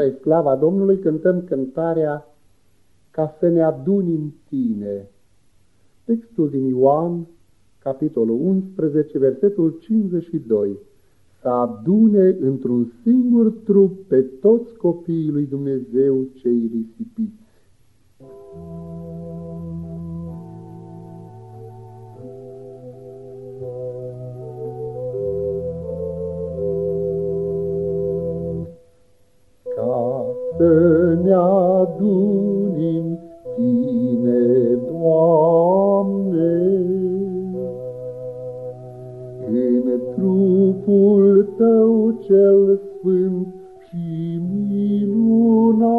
Spre slava Domnului cântăm cântarea Ca să ne aduni în tine. Textul din Ioan, capitolul 11, versetul 52. Să adune într-un singur trup pe toți copiii lui Dumnezeu cei risipiți. Să ne adunim Tine, Doamne, în trupul Tău cel sfânt și minunat.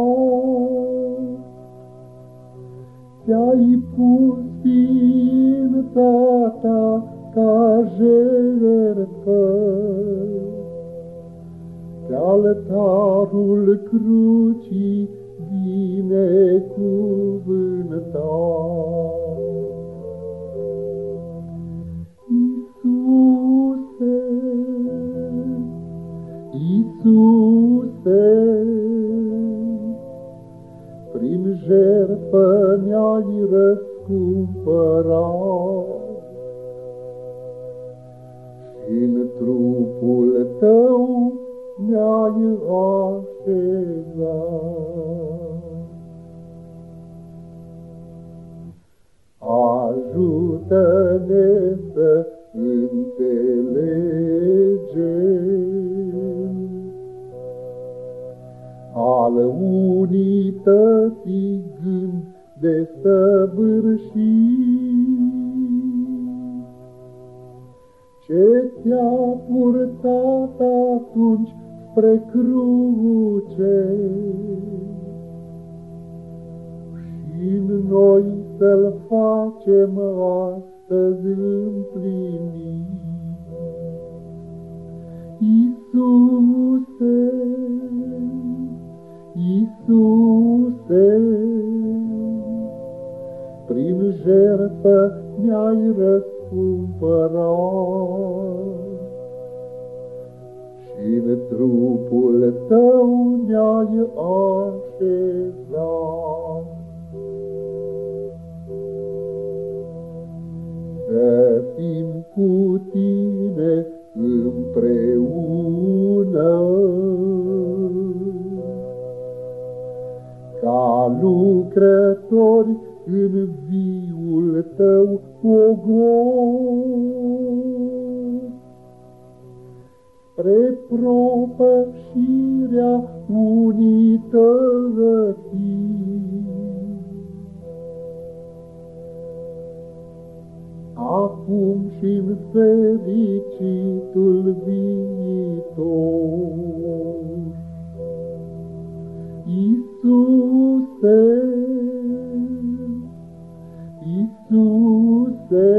Te-ai pus ființa Ta ca jertfă, pe altarul crucii binecuvântat. Iisuse, Iisuse, prin jertfă ne-ai răscumpărat, și în trupul tău ne-ai așezat. Ajută-ne să înțelegem al unității gând de săvârșit. Ce te-a purtat atunci spre cruce și noi să-l facem astăzi împlinit. Iisuse, Iisuse, prin jertfă ne-ai răscumpărat trupul tău ne-ai așezat. Să fim cu tine împreună, ca lucrători în viul tău ogor. Spre propășirea unității. Acum și în fericitul viitor. Iisuse, Iisuse,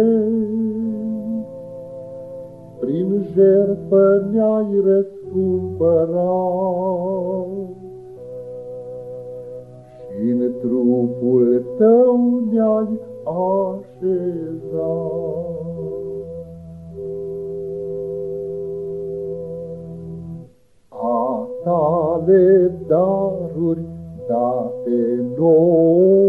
prin jertfă ne-ai răscumpărat și în trupul tău ne-ai așezat. A tale daruri date nouă,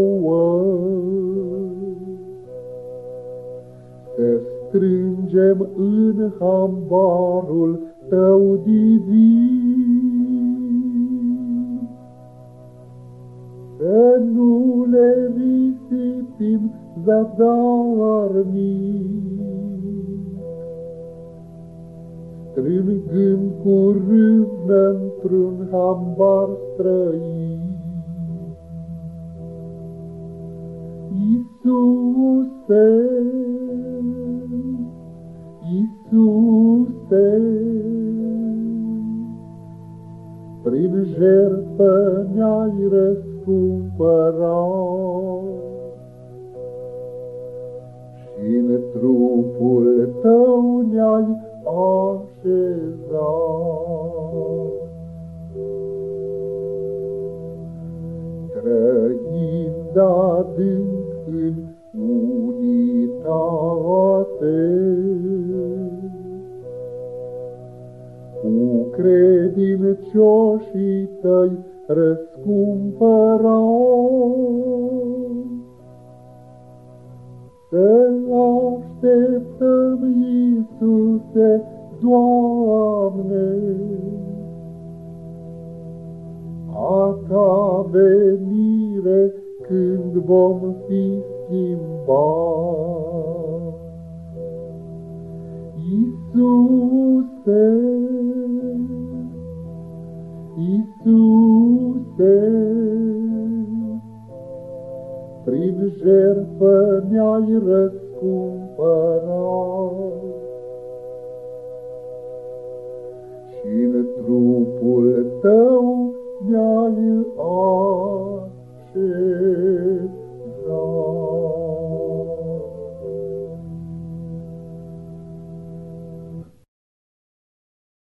strângem în hambarul tău divin. Să nu le risipim zadarnic, Strângând cu râvnă într-un hambar străin. Iisuse, Iisuse, prin jertfă ne-ai răscumpărat. Și în trupul tău Cu credincioșii tăi răscumpărat. Să așteptăm, Iisuse, Doamne, a Ta venire când vom fi schimbați. Iisuse, Iisuse, prin jertfă ne-ai răscumpărat. Și în trupul tău ne-ai așezat.